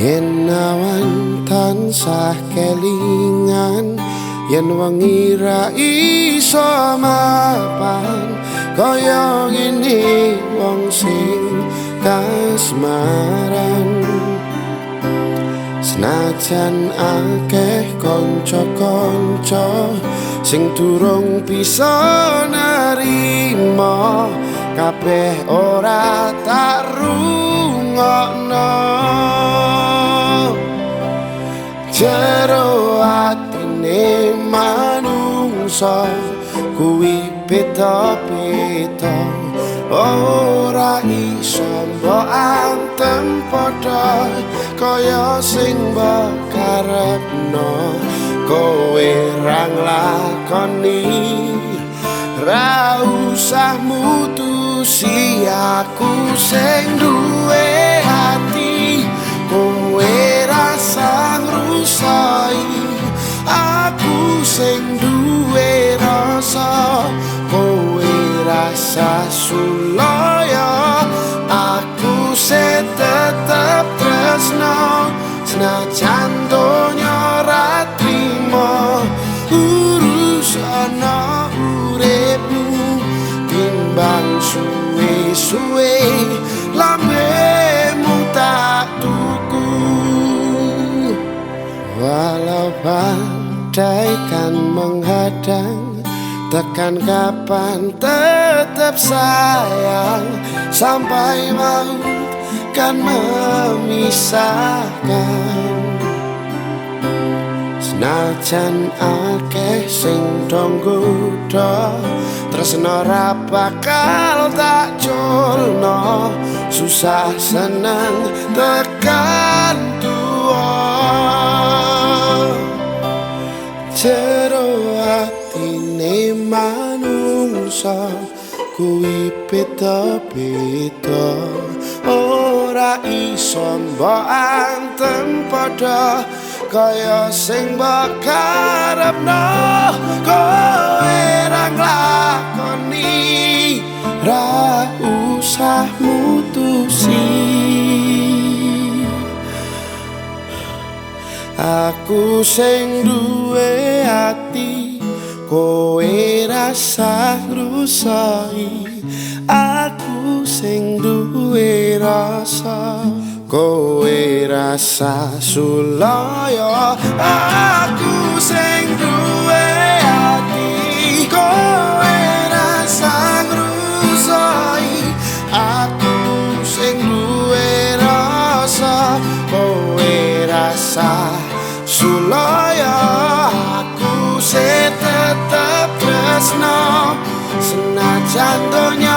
Yen awan tansah kelingan Yen wengi ra iso mapan Kaya gini wong sing kasmaran. Senajan akeh konco-konco Sing durung bisa nerima Kabeh ora tak rungokno Jero atine manungsa kuwi beda-beda. Ora iso mbok antem padha kaya sing mbok karepno kowe rang lakoni. Ra usah mutusi aku sing sing duwe rasa kowe rasa sulaya. Aku se tetep tresno senajan donya ra trimo. Urusana uripmu timbang suwe-suwe lambemu tak tuku. Walau badai kan menghadang Tekan kapan tetap sayang. Sampai maut kan memisahkan. Senajan akeh sing dong gudo Tresno bakal tak culno. Susah senang tekan manungsa kuwi beda-beda ora iso mbok antem padha kaya sing mbok karepno kowe ra nglakoni ra usah mutusi. Aku sing duwe ati kowe rasa rusai Aku sing duwe rasa kowe rasa sulaya. Aku sing duwe ati kowe rasa rusai Aku sing duwe rasa kowe rasa sulaya. Aku tetep tresno senajan donya